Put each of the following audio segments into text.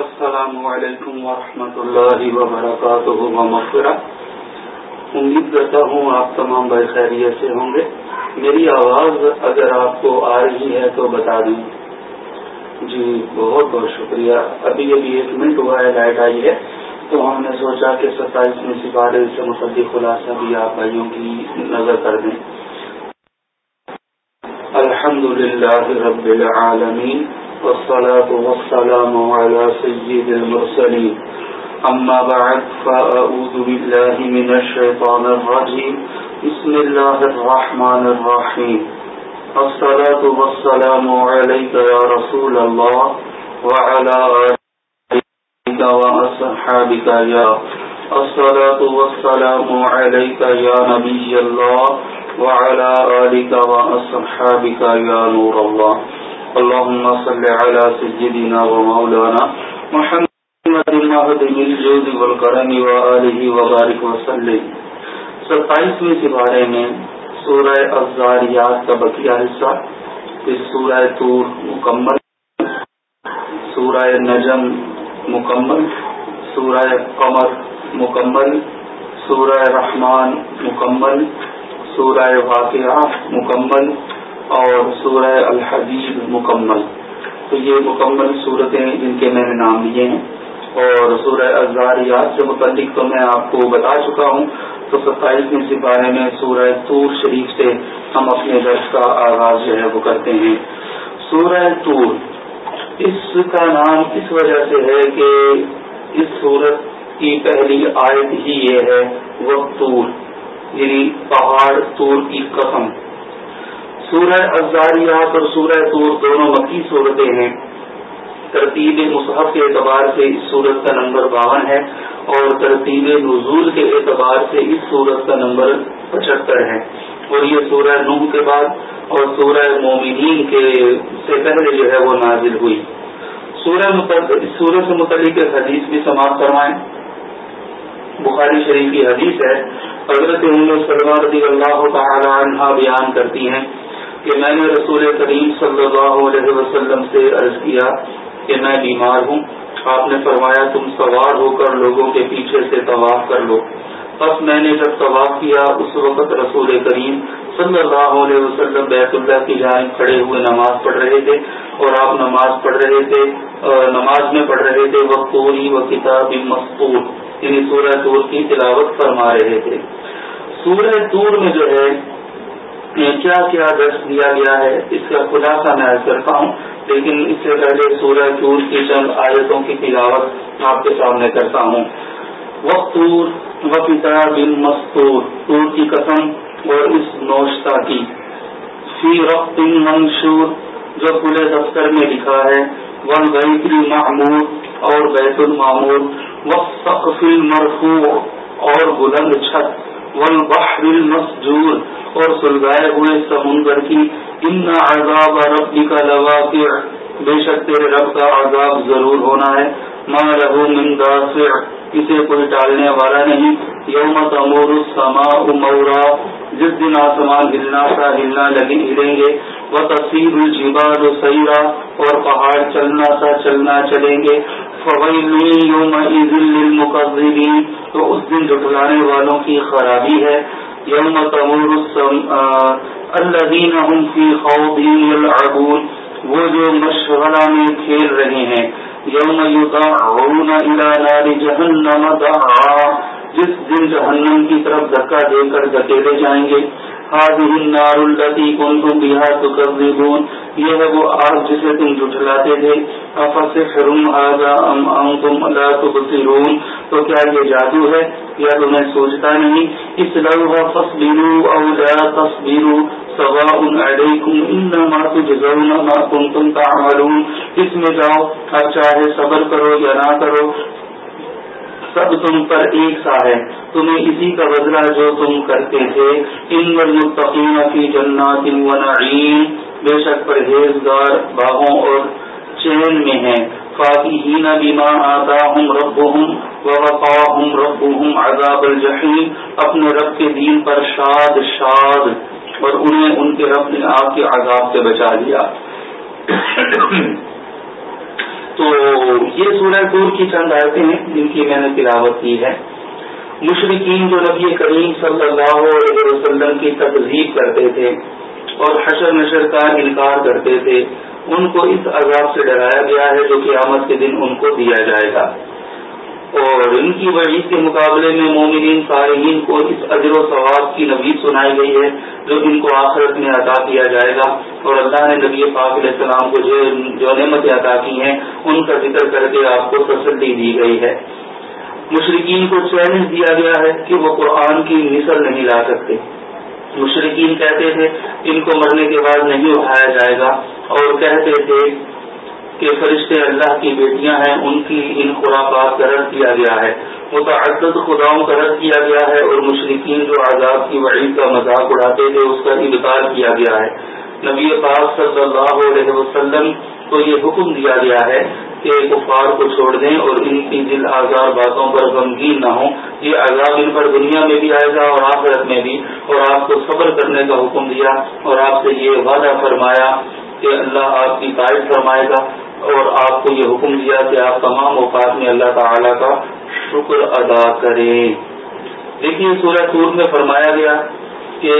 السلام علیکم ورحمۃ اللہ وبرکاتہ مغفرہ امید کرتا ہوں آپ تمام بھائی خیریت سے ہوں گے. میری آواز اگر آپ کو آ رہی ہے تو بتا دیں. جی بہت بہت شکریہ. ابھی ابھی ایک منٹ ہوا ہے، لائٹ آئی ہے. تو ہم نے سوچا کہ ستائیس میں سپارے سے متعلق خلاصہ بھی آپ بھائیوں کی نظر کر دیں۔ الحمد للہ رب العالمین۔ والصلاة والسلام على سيد المرسلين. أما بعد، فأعوذ بالله من الشيطان الرجيم. بسم الله الرحمن الرحيم. الصلاة والسلام عليك يا رسول الله وعلى آلك وأصحابك يا. الصلاة والسلام عليك يا نبي الله وعلى آلك وأصحابك يا نور الله. اللهم صل على سيدنا ومولانا محمد المهد الجود والكرم وآله وبارك وسلم. ستائیسویں سپارے میں سورہ افزاریات کا بقیہ حصہ پھر سورہ تور مکمل، سورہ نجم مکمل، سورہ قمر مکمل، سورہ رحمان مکمل، سورہ واقعہ مکمل اور سورہ الحدیب مکمل۔ تو یہ مکمل صورتیں جن کے میں نے نام لیے ہیں۔ اور سورہ ازاریات سے متعلق تو میں آپ کو بتا چکا ہوں۔ تو ستائیسویں سپارے میں سورہ طور شریف سے ہم اپنے درس کا آغاز جو ہے وہ کرتے ہیں۔ سورہ طور۔ اس کا نام اس وجہ سے ہے کہ اس سورت کی پہلی آیت ہی یہ ہے وہ طور یعنی پہاڑ طور کی قسم۔ سورہ ازاریات اور سورہ طور دونوں مکی صورتیں ہیں۔ ترتیب مصحف کے اعتبار سے اس صورت کا نمبر باون ہے اور ترتیب نزول کے اعتبار سے اس صورت کا نمبر پچہتر ہے۔ اور یہ سورہ نوح کے بعد اور سورہ مومنین کے سے پہلے جو ہے وہ نازل ہوئی۔ سورہ سورج سے متعلق حدیث بھی سماعت کروائیں بخاری شریف کی حدیث ہے۔ حضرت سلمان رضی اللہ تعالی عنہ بیان کرتی ہیں۔ کہ میں نے رسول کریم صلی اللہ علیہ وسلم سے عرض کیا کہ میں بیمار ہوں۔ آپ نے فرمایا تم سوار ہو کر لوگوں کے پیچھے سے طواف کر لو۔ بس میں نے جب طواف کیا، اس وقت رسول کریم صلی اللہ علیہ وسلم بیت اللہ کی جانب کھڑے ہوئے نماز پڑھ رہے تھے اور آپ نماز پڑھ رہے تھے نماز میں پڑھ رہے تھے۔ وہ توری و کتاب مستور یعنی سورہ طور کی تلاوت فرما رہے تھے۔ سورہ طور میں جو ہے میں کیا کیا درس دیا گیا ہے، اس کا خلاصہ میں کرتا ہوں، لیکن اس سے پہلے سورہ چور کی چند آیتوں کی تلاوت آپ کے سامنے کرتا ہوں۔ وقتور و بن مستور، تور کی قسم اور اس نوشتا کی۔ فی رقط منشور، جو پورے دفتر میں لکھا ہے۔ ون بیت المعمور اور بیت المعمور۔ وقف مرفوع اور بلند چھت۔ والبحر المسجور۔ اور سلگائے ہوئے سمندر کی ان عذاب ربی کا لواقع بے شک تیرے رب کا عذاب ضرور ہونا ہے۔ ما لہو من دافع۔ اسے کوئی ٹالنے والا نہیں۔ یوم تمور السماء مورا۔ جس دن آسمان ہلنا سا ہلنا لگی ہلیں گے۔ وہ تصویر الجبال سیرا اور پہاڑ چلنا سا چلنا چلیں گے۔ فویل یوم للمکذبین تو اس دن جٹلانے والوں کی خرابی ہے، یوم تمور الذین هم فی خوض یلعبون۔ وہ جو مشغلہ میں کھیل رہے ہیں، یوم یدعون الى نار جہنم دعا۔ جس دن جہنم کی طرف دھکا دے کر دھکیلے جائیں گے هذه النار التي كنتم بها تكذبون. یہ ہے وہ آگ جسے تم جھٹلاتے تھے. افسحر هذا ام انتم لا تبصرون؟ تو کیا یہ جادو ہے؟ یا تمہیں سوچتا نہیں؟ اس لوها فاصبروا او لا تصبروا. سواء عليكم انما تجزون ما كنتم تعملون۔ اس میں جاؤ اب چاہے صبر کرو یا نہ کرو۔ سب تم پر ایک سا ہے۔ تمہیں اسی کا بدلہ جو تم کرتے تھے۔ ان المتقین کی جنات و نعیم۔ بے شک پرہیزگار باغوں اور چین میں ہیں۔ فاقین بما آتاہم ربهم ووقاہم ربهم عذاب الجحیم۔ اپنے رب کے دین پر شاد شاد۔ اور انہیں ان کے رب نے آپ کے عذاب سے بچا لیا۔ تو یہ سورہ ٹور کی چند آیتیں ہیں جن کی میں نے تلاوت کی ہے۔ مشرقین جو نبی کریم صلی اللہ علیہ وسلم کی تقزیب کرتے تھے اور حشر نشر کا انکار کرتے تھے، ان کو اس عذاب سے ڈرایا گیا ہے جو قیامت کے دن ان کو دیا جائے گا۔ اور ان کی وعید کے مقابلے میں مومنین صارحین کو اس اجر و ثواب کی نوید سنائی گئی ہے، جو ان کو آخرت میں عطا کیا جائے گا۔ اور اللہ نے نبی پاک علیہ السلام کو جو جو نعمتیں عطا کی ہیں، ان کا ذکر کر کے آپ کو تسلی دی گئی ہے۔ مشرقین کو چیلنج دیا گیا ہے کہ وہ قرآن کی مثل نہیں لا سکتے۔ مشرقین کہتے تھے، ان کو مرنے کے بعد نہیں اٹھایا جائے گا۔ اور کہتے تھے کہ فرشتے اللہ کی بیٹیاں ہیں، ان کی ان خرافات کا رد کیا گیا ہے۔ متعدد خداؤں کا رد کیا گیا ہے اور مشرقین جو عذاب کی وعید کا مذاق اڑاتے تھے، اس کا انکار کیا گیا ہے۔ نبی پاک صلی اللہ علیہ وسلم کو یہ حکم دیا گیا ہے کہ کفار کو چھوڑ دیں اور ان کی دل آزار باتوں پر غمگین نہ ہوں۔ یہ عذاب ان پر دنیا میں بھی آئے گا اور آخرت میں بھی۔ اور آپ کو صبر کرنے کا حکم دیا اور آپ سے یہ وعدہ فرمایا کہ اللہ آپ کی تعریف فرمائے گا۔ اور آپ کو یہ حکم دیا کہ آپ تمام اوقات میں اللہ تعالی کا شکر ادا کریں۔ دیکھیے سورہ سور میں فرمایا گیا کہ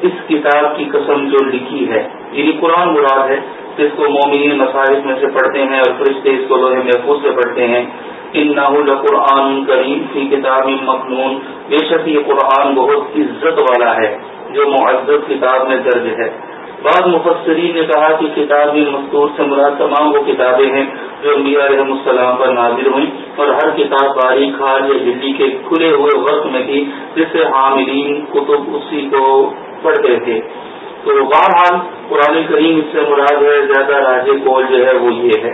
اس کتاب کی قسم جو لکھی ہے یعنی قرآن مراد ہے جس کو مومنی مصاحب میں سے پڑھتے ہیں اور فرشتے اس کو لوہے محفوظ سے پڑھتے ہیں۔ ان نہ قرآن کریم کی کتاب مخنون بے شک یہ قرآن بہت عزت والا ہے، جو معزز کتاب میں درج ہے۔ بعض مفسرین نے کہا کہ کتاب مستور سے مراد تمام وہ کتابیں ہیں جو انبیاء علیہ السلام پر نازل ہوئیں اور ہر کتاب باریک خار یا دلی کے کھلے ہوئے وقت میں تھی، جس سے حاملین، کتب اسی کو پڑھتے تھے۔ تو بہرحال قرآن کریم اس سے مراد ہے، زیادہ راج کول جو ہے وہ یہ ہے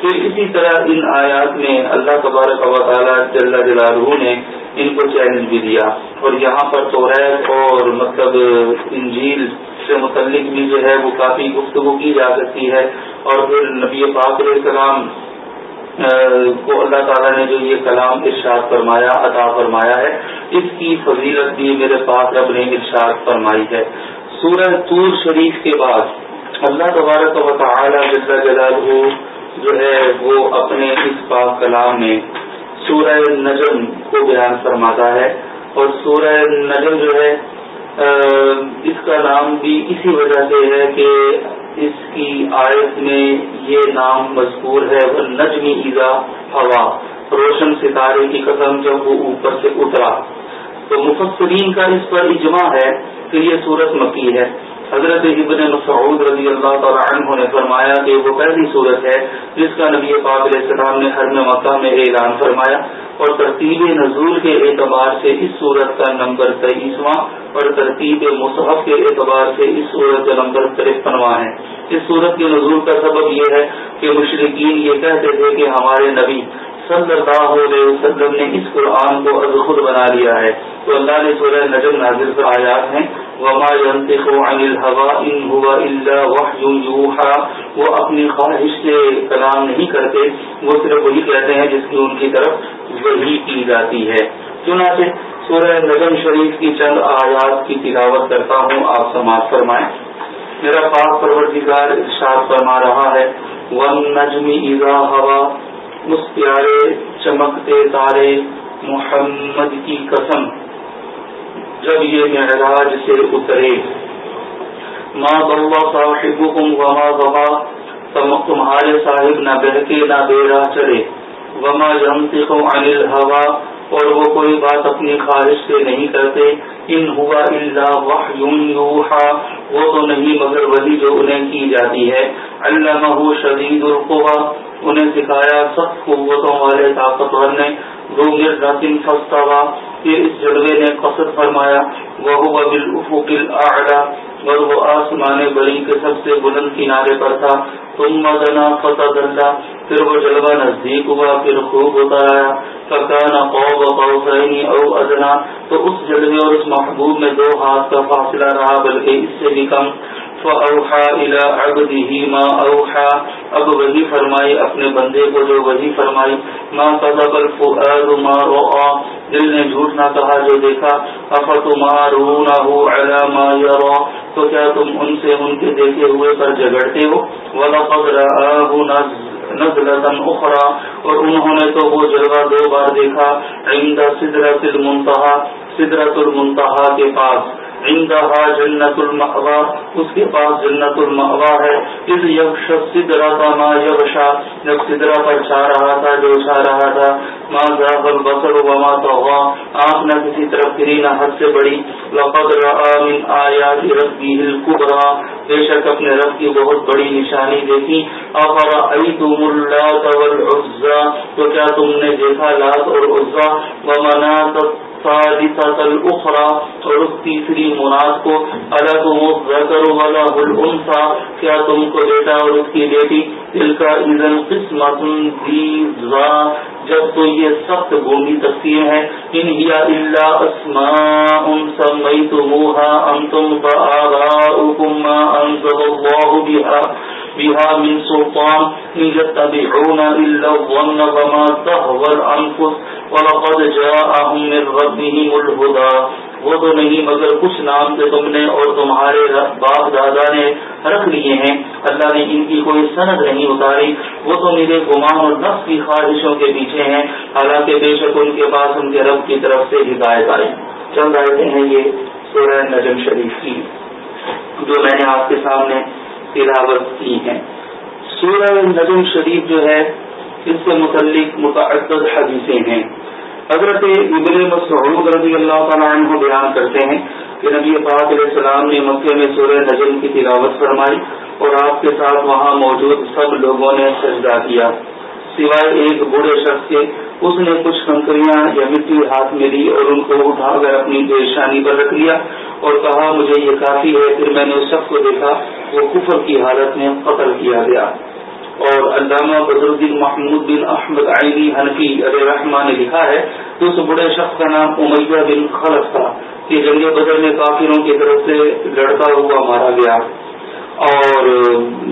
پھر اسی طرح ان آیات میں اللہ تبارک و تعالیٰ جل جلالہ نے ان کو چیلنج بھی دیا۔ اور یہاں پر تو اور مطلب انجیل سے متعلق بھی جو ہے وہ کافی گفتگو کی جا سکتی ہے اور پھر نبی پاک علیہ السلام کو اللہ تعالیٰ نے جو یہ کلام ارشاد فرمایا، عطا فرمایا ہے، اس کی فضیلت بھی میرے پاک رب نے ارشاد فرمائی ہے۔ سورہ طور شریف کے بعد اللہ تبارک و تعالی جل جلالہ جو ہے وہ اپنے اس پاک کلام میں سورہ نجم کو بیان فرماتا ہے اور سورہ نجم جو ہے اس کا نام بھی اسی وجہ سے ہے کہ اس کی آیت میں یہ نام مذکور ہے نجمی ایزا ہوا روشن ستارے کی قسم جب وہ اوپر سے اترا۔ تو مفسرین کا اس پر اجماع ہے کہ یہ صورت مکی ہے۔ حضرت ابن مسعود رضی اللہ تعالیٰ عنہ نے فرمایا کہ وہ پہلی صورت ہے جس کا نبی پاک علیہ السلام نے ہر مکہ میں اعلان فرمایا اور ترتیب نزول کے اعتبار سے اس صورت کا نمبر تیئیسواں اور ترتیب مصحف کے اعتبار سے اس صورت کا نمبر ترپنواں ہے۔ اس صورت کے نزول کا سبب یہ ہے کہ مشرقین یہ کہتے تھے کہ ہمارے نبی صلی اللہ علیہ وسلم نے اس قرآن کو از خود بنا لیا ہے۔ تو اللہ نے سورہ نجم نازل پر آیات ہیں۔ وما ينطق عن الهوى ان هو الا وحي يوحى۔ وہ اپنی خواہش سے کلام نہیں کرتے، وہ صرف وہی کہتے ہیں جس کی ان کی طرف وہی کی جاتی ہے۔ چنانچہ سورہ نجم شریف کی چند آیات کی تلاوت کرتا ہوں، آپ سماج فرمائیں۔ میرا پاک پروردگار ارشاد فرما رہا ہے ون نجمی اذا ہوا اس پیارے چمکتے تارے محمد کی قسم جب یہ معراج سے اترے۔ ماں بوا صاحب کم وما بوا تمہارے صاحب نہ بہکے نہ بے راہ چلے۔ وما جمتے عن انل اور وہ کوئی بات اپنی خواہش سے نہیں کرتے۔ ان ہوا اللہ وحا وہ تو نہیں مگر وہی جو انہیں کی جاتی ہے۔ اللہ شدید القوا، انہیں سکھایا سخت قوتوں والے طاقتور نے۔ دو مر راتن ہوا پھر اس جلوے نے قصد فرمایا وہ بالافق الاعلى اور وہ آسمان بری کے سب سے بلند کنارے پر تھا۔ تم مدنا فتح اللہ پھر وہ جلوہ نزدیک ہوا، پھر خوب ہوتا رہا فکانا قوب قوسین او ادنا تو اس جلوے اور اس محبوب میں دو ہاتھ کا فاصلہ رہا، بلکہ اس سے بھی کم۔ فاوحا الى عبده ما اوحا اب وہی فرمائی اپنے بندے کو جو وہی فرمائی۔ ما قذب الفؤاد ما رؤى دل نے جھوٹ نہ کہا جو دیکھا۔ افتمارونه على ما يرى؟ تو کیا تم ان سے ان کے دیکھے ہوئے پر جگڑتے ہو؟ ولقد رآه نزلة أخرى۔ اور انہوں نے تو وہ جلوہ دو بار دیکھا۔ عند سدرت المنتہا سدرت المنتہا کے پاس۔ عندها جنت المأوا اس کے پاس جنت المأوا ہے۔ اس یکش سدرا کا ما یغشا جب سدرا پر چھا رہا تھا، جو چھا رہا تھا، ما ذاب البصر وما طغى۔ آنکھ نہ کسی طرف پھری نہ حد سے بڑی۔ لقد رأى من آیات ربه الكبرى بے شک اپنے رب کی بہت بڑی نشانی دیکھی۔ افرأيتم اللات والعزى؟ تو کیا تم نے دیکھا لات اور عزا ومنات الاخرى اور اس تیسری مراد کو الگ ذکر والا الانثى، کیا تم کو بیٹا اور اس کی بیٹی؟ دل کا اذن قسمت ذا، جب تو یہ سخت گونگی تقسیم ہے ان ہیا الا اسماء سمیتموها انتم فآباؤكم ما انزل الله بها۔ بها من سلطان إن يتبعون إلا الظن وما تهوى الأنفس ولقد جاءهم من ربهم الهدى وہ تو نہیں، مگر کچھ نام سے تم نے اور تمہارے باپ دادا نے رکھ لیے ہیں۔ اللہ نے ان کی کوئی سند نہیں اتاری۔ وہ تو میرے گمان اور نفس کی خواہشوں کے پیچھے ہیں۔ حالانکہ بے شک ان کے پاس ان کے رب کی طرف سے ہدایت آئی۔ چند آئے ہیں یہ سورہ نجم شریف کی، جو میں نے آپ کے سامنے تلاوت کی ہیں۔ سورہ نجم شریف جو ہے، اس سے متعلق متعدد حدیثیں ہیں۔ حضرت ابن مسعود رضی اللہ تعالیٰ عنہ بیان کرتے ہیں کہ نبی پاک علیہ السلام نے مکے میں سورہ نجم کی تلاوت فرمائی اور آپ کے ساتھ وہاں موجود سب لوگوں نے سجدہ کیا۔ سوائے ایک بوڑھے شخص کے، اس نے کچھ کنکریاں یا مٹی ہاتھ میں لی اور ان کو اٹھا کر اپنی پریشانی پر رکھ لیا اور کہا، مجھے یہ کافی ہے، پھر میں نے اس شخص کو دیکھا۔ وہ کفر کی حالت میں قتل کیا گیا۔ اور علامہ بدردین محمود بن احمد عینی حنفی علیہ رحمان نے لکھا ہے کہ اس بڑے شخص کا نام امیہ بن خلف تھا کہ جنگ بدر میں کافروں کی طرف سے لڑتا ہوا مارا گیا۔ اور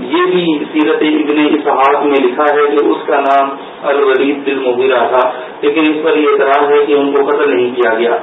یہ بھی سیرت ابن اسحاق میں لکھا ہے کہ اس کا نام الولید بن مغیرہ تھا، لیکن اس پر یہ اعتراض ہے کہ ان کو قتل نہیں کیا گیا۔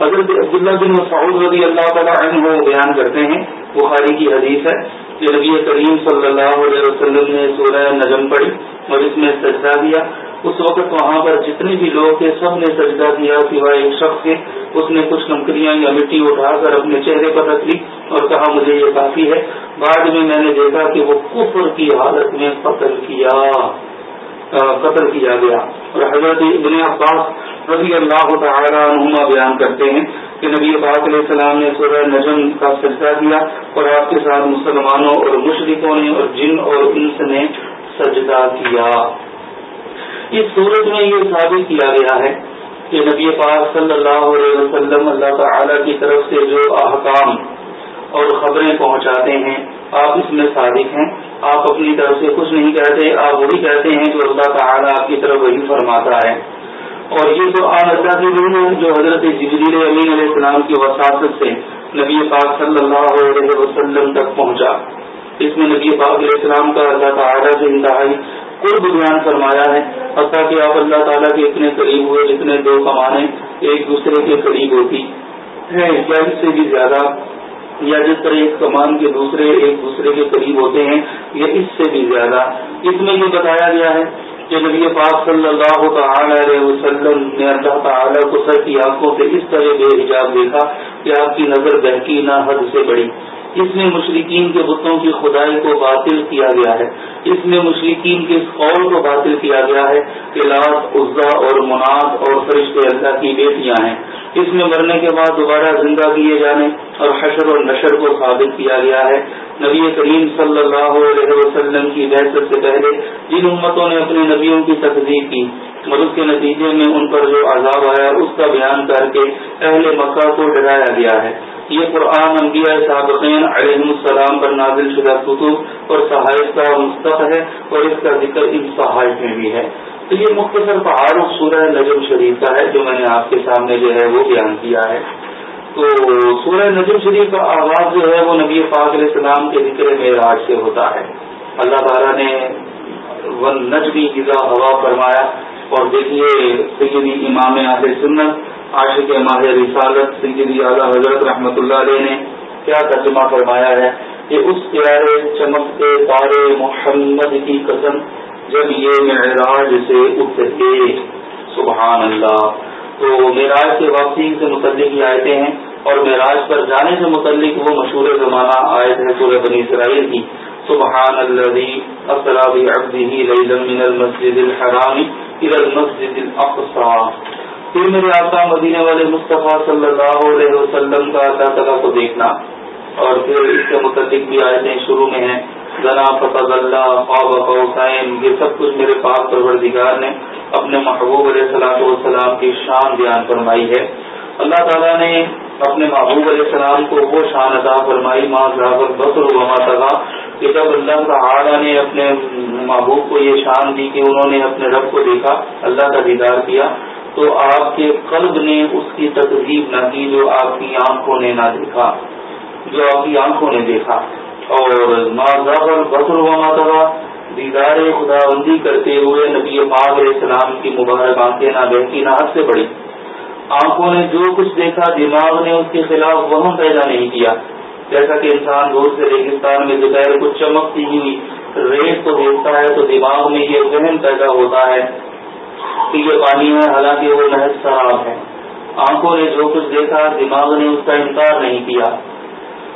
حضرت عبداللہ بن مسعود رضی اللہ تعالیٰ عنہ بیان کرتے ہیں بخاری کی حدیث ہے کہ نبی کریم صلی اللہ علیہ وسلم نے سورہ نجم پڑھی اور اس میں سجدہ دیا اس وقت وہاں پر جتنے بھی لوگ تھے، سب نے سجدہ کیا سوائے ایک شخص کے۔ اس نے کچھ کنکریاں یا مٹی اٹھا کر اپنے چہرے پر رکھ لی اور کہا، مجھے یہ کافی ہے۔ بعد میں میں نے دیکھا کہ وہ کفر کی حالت میں قتل کیا۔ قتل کیا گیا۔ اور حضرت ابن عباس رضی اللہ تعالی عنہما بیان کرتے ہیں کہ نبی پاک علیہ السلام نے سورہ نجم کا سجدہ کیا اور آپ کے ساتھ مسلمانوں اور مشرقوں نے اور جن اور انس نے سجدہ کیا۔ اس صورت میں یہ ثابت کیا گیا ہے کہ نبی پاک صلی اللہ علیہ وسلم اللہ تعالی کی طرف سے جو احکام اور خبریں پہنچاتے ہیں آپ اس میں صادق ہیں۔ آپ اپنی طرف سے کچھ نہیں کہتے، آپ وہی کہتے ہیں کہ اللہ تعالیٰ آپ کی طرف وہی فرماتا ہے۔ اور یہ تو آن اللہ کی روح ہے جو حضرت جبریل امین علیہ السلام کی وساطت سے نبی پاک صلی اللہ علیہ وسلم تک پہنچا۔ اس میں نبی پاک علیہ السلام کا اللہ تعالیٰ سے انتہائی قرب بیان فرمایا ہے۔ حتیٰ کہ آپ اللہ تعالیٰ کے اتنے قریب ہوئے جتنے دو کمانے ایک دوسرے کے قریب ہوتی۔ ہیں یا اس سے بھی زیادہ؟ یا جس طرح ایک کمان کے دوسرے، ایک دوسرے کے قریب ہوتے ہیں یا اس سے بھی زیادہ۔ اس میں یہ بتایا گیا ہے کہ نبی پاک صلی اللہ تعالی علیہ وسلم نے اللہ تعالیٰ کو سر کی آنکھوں سے اس طرح بے حجاب دیکھا کہ آپ کی نظر بہکی نہ حد سے بڑی۔ اس میں مشرقین کے بتوں کی خدائی کو باطل کیا گیا ہے۔ اس میں مشرقین کے اس قول کو باطل کیا گیا ہے کہ لات عزا اور مناف اور فرشتے اللہ کی بیٹیاں ہیں۔ اس میں مرنے کے بعد دوبارہ زندہ کیے جانے اور حشر اور نشر کو ثابت کیا گیا ہے۔ نبی کریم صلی اللہ علیہ وسلم کی بحثت سے پہلے جن امتوں نے اپنے نبیوں کی تصدیق کی اور اس کے نتیجے میں ان پر جو عذاب آیا، اس کا بیان کر کے اہل مکہ کو ڈرایا گیا ہے۔ یہ قرآن انبیاء صابقین علیہ السلام پر نازل شدہ کتب اور صحائف کا مستق ہے اور اس کا ذکر ان صحائف میں بھی ہے۔ تو یہ مختصر تعارف سورہ نجم شریف کا ہے جو میں نے آپ کے سامنے جو ہے وہ بیان کیا ہے۔ تو سورہ نجم شریف کا آغاز جو ہے وہ نبی پاک علیہ السلام کے ذکر معراج سے ہوتا ہے۔ اللہ تعالیٰ نے ون نجمی غذا ہوا فرمایا۔ اور دیکھیے سیدی امام عالیہ سنت، عاشق ماہ رسالت، سیدی اعلیٰ حضرت رحمۃ اللہ علیہ نے کیا ترجمہ فرمایا ہے کہ اس پیارے چمکتے تارے محمد کی قسم جب یہ معراج سے اترے سبحان اللہ، تو معراج کے واپسی سے متعلق یہ آئے ہیں اور معراج پر جانے سے متعلق وہ مشہور زمانہ آئے تھے سورہ بنی اسرائیل کی۔ سبحان اللہ من المسجد الحرام الى المسجد الاقصى پھر میرے آقا مدینے والے مصطفیٰ صلی اللہ علیہ وسلم کا اللہ تعالیٰ کو دیکھنا۔ اور پھر اس کے متعلق بھی آئے شروع میں ہیں۔ ذرا فتح اللہ، خواب حسین یہ سب کچھ میرے پاک پروردگار نے اپنے محبوب علیہ السلام والسلام کی شان بیان فرمائی ہے۔ اللہ تعالیٰ نے اپنے محبوب علیہ السلام کو وہ شان عطا فرمائی، ماں ذرا بسر وما تھا کہ جب اللہ تعالیٰ نے اپنے محبوب کو یہ شان دی کہ انہوں نے اپنے رب کو دیکھا، اللہ کا دیدار کیا، تو آپ کے قلب نے اس کی تقریب نہ کی جو آپ کی آنکھوں نے نہ دیکھا، جو آپ کی آنکھوں نے دیکھا۔ اور بسر و ماتبہ دیدار خدا بندی کرتے ہوئے نبی پاک علیہ السلام کی مبارک آنکھیں نہ بہتی نہ حد سے بڑی آنکھوں نے جو کچھ دیکھا، دماغ نے اس کے خلاف وہم پیدا نہیں کیا۔ جیسا کہ انسان دور سے ریگستان میں دوپہر کو چمکتی ہوئی ریت کو دیکھتا ہے، تو دماغ میں یہ ذہن پیدا ہوتا ہے کہ یہ پانی ہے، حالانکہ وہ محض شراب ہے۔ آنکھوں نے جو کچھ دیکھا، دماغ نے اس کا انکار نہیں کیا۔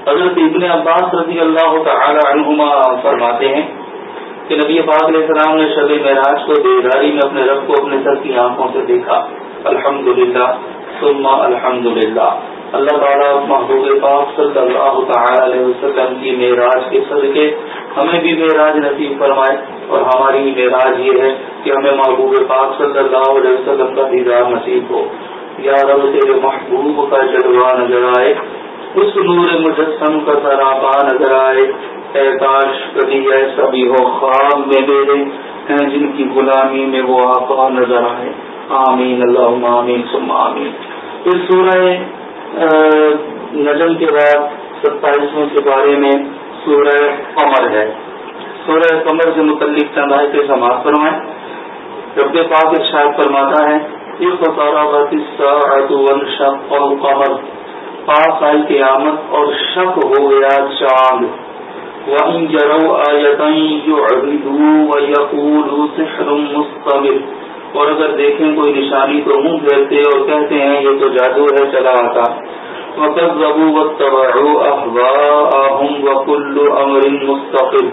حضرت ابن عباس رضی اللہ تعالی عنہما فرماتے ہیں کہ نبی پاک علیہ السلام نے شب معراج کو بیداری میں اپنے رب کو اپنے سر کی آنکھوں سے دیکھا۔ الحمد للہ سما الحمد للہ اللہ تعالیٰ محبوب پاک صلی اللہ تعالی علیہ وسلم کی معراج کے صدقے ہمیں بھی معراج نصیب فرمائے اور ہماری معراج یہ ہے کہ ہمیں محبوب پاک صلی اللہ علیہ وسلم کا دیدار نصیب ہو۔ یا رب تیرے محبوب کا جلوہ نظر آئے۔ اس نور مجسم کا سراپا نظر آئے۔ اے کاش کبھی ایسا بھی ہو خواب میں میرے۔ ہیں جن کی غلامی میں وہ آقا نظر آئے۔ آمین اللہ آمین، ثم آمین۔ پھر سورہ نجم کے بعد ستائیسویں کے بارے میں سورہ قمر ہے۔ سورہ قمر سے متعلق چند آئے کے سماعت فرمائیں۔ رب پاک ارشاد فرماتا ہے یہ بطورہ شک اور قمر پاس آئی قیامت اور شک ہو گیا چاند۔ وَإِن جَرَوْا آيَةً يُعْرِضُوا وَيَقُولُوا سِحْرٌ مُسْتَمِرٌ۔ اور اگر دیکھیں کوئی نشانی تو منہ پھیرتے اور کہتے ہیں یہ تو جادو ہے، چلا آتا۔ وَكَذَّبُوا وَاتَّبَعُوا أَهْوَاءَهُمْ وَكُلُّ أَمْرٍ مُسْتَقِلٍ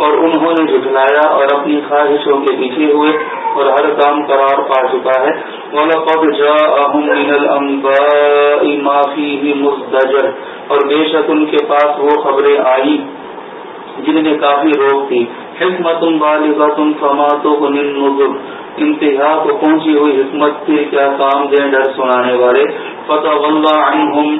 اور انہوں نے جھٹلایا اور اپنی خواہشوں کے پیچھے ہوئے اور ہر کام قرار پا چکا ہے۔ وَلَقَدْ جَاءَهُمْ مِنَ الْأَنْبَاءِ مَا فِيهِ مُزْدَجَرٌ اور بے شک ان کے پاس وہ خبریں آئی جن میں کافی روک تھی۔ حکمت بالغت فماتو نظر انتہا کو پہنچی ہوئی حکمت پھر کیا کام دیں ڈر سنانے والے۔ فتح اللہ عنہم